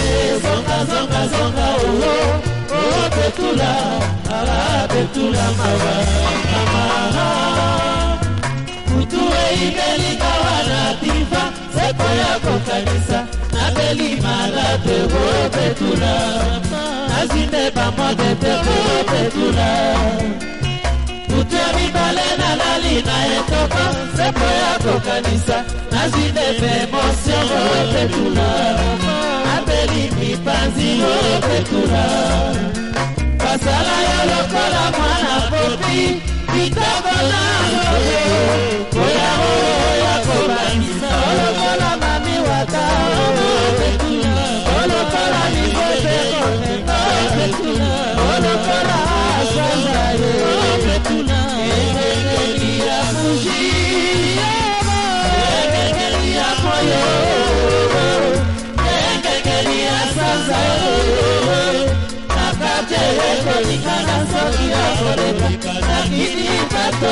ye zongazongazonga oyo oo betula aa betula mawa mama kutu eibelika wana tifa seko ya kokanisa nabeli malade o betula nazwinde bamode te o betula butu ya mibale nalali na etoka nsepo ya kokanisa nazwi depe emosio opetula apeli mipanzi opetula basala yo lokola mwana popi kitoko na loye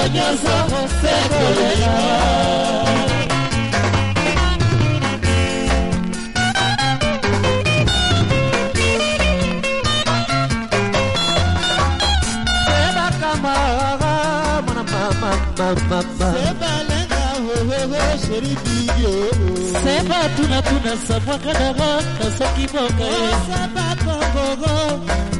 nyonso se kolela seba tunatuna sabwakanaka nasoki mokae oh,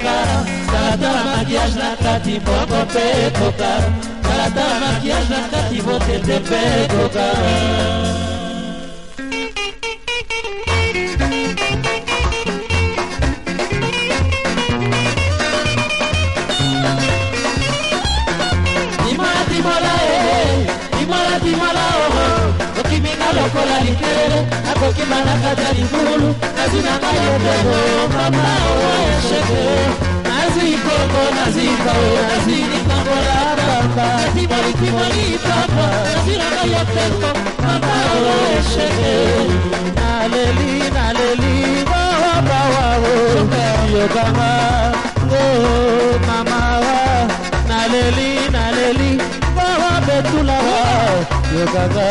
Cada maquillaje na cati po po pe tocar Tata maquillaje na cati po te te tocar lokola likelele nakokima na kata libulu nazi na bayebelo mama owa ya sheke nazi koko nazi kao nazi likangola papa nazi molitimoli papa nazi na bayepeko mama owa ya sheke naleli naleli wawabawawo yokanga o mamawa naleli naleli wawa betulawa yokanga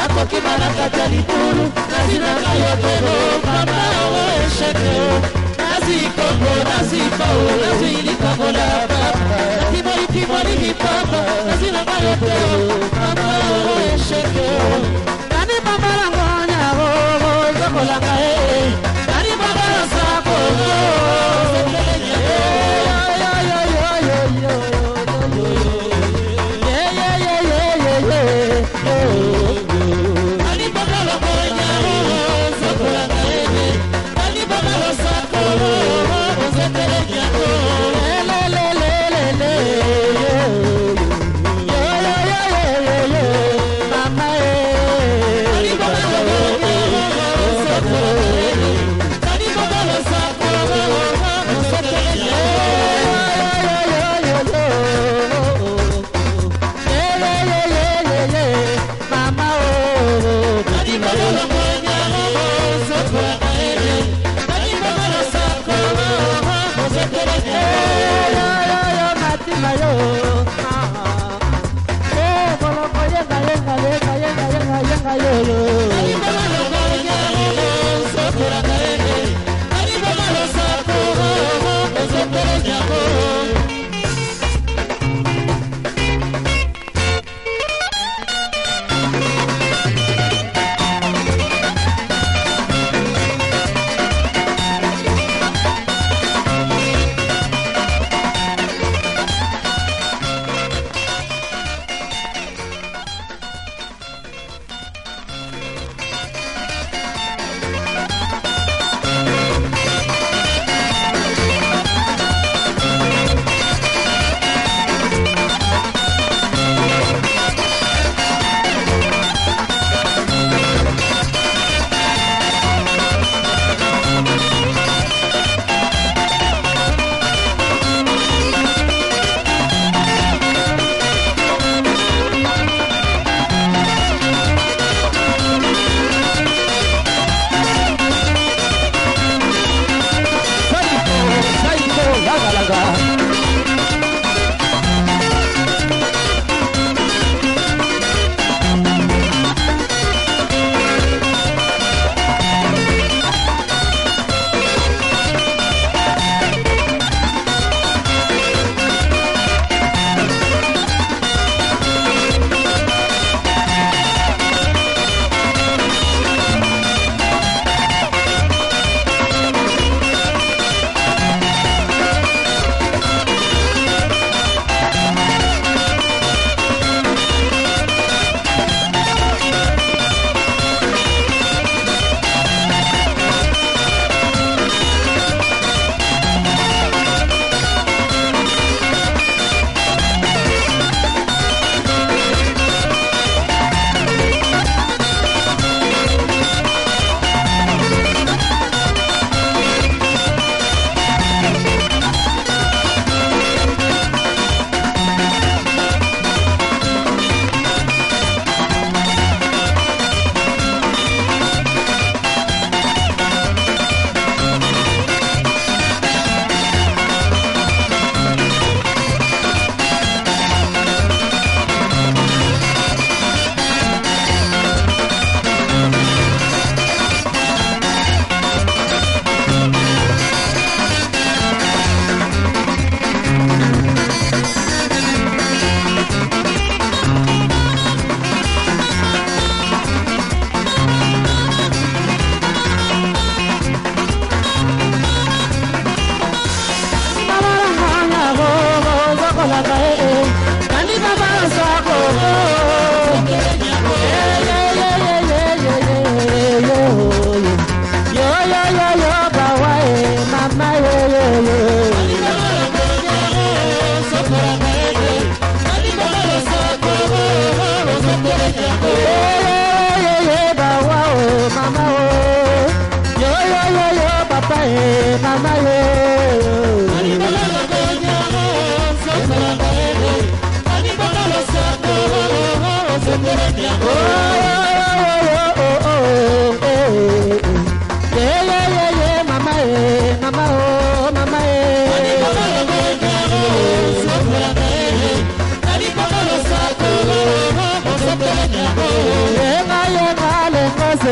nakoki manakata libulu nazinaka yo tolo papa o esheke o nazwi koko nazwi pao nazwi likakola papa natimolitimolili papa nazinaka yo tolo papa o esheke o nani mamala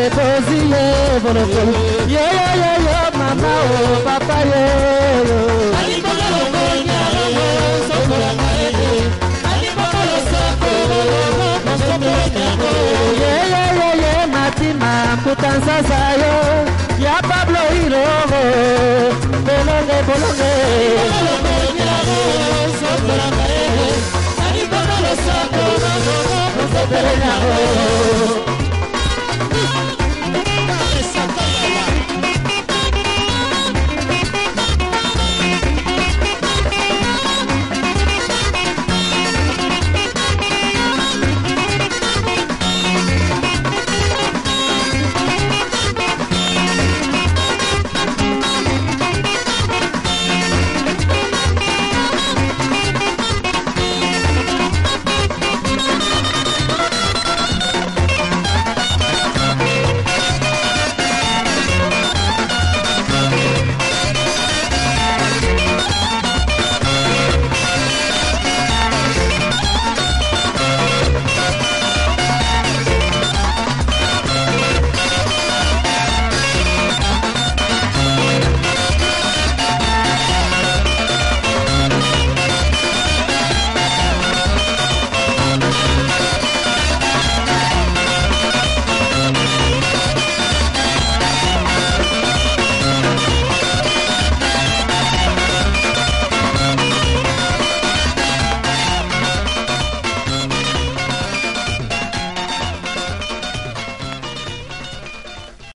etozi ye bolokolo yoyoyoyo mama o papa yeyo. yeyeyeye matima kuta nsasa yo ya pablo ilogo bolonge bolonge. Thank you.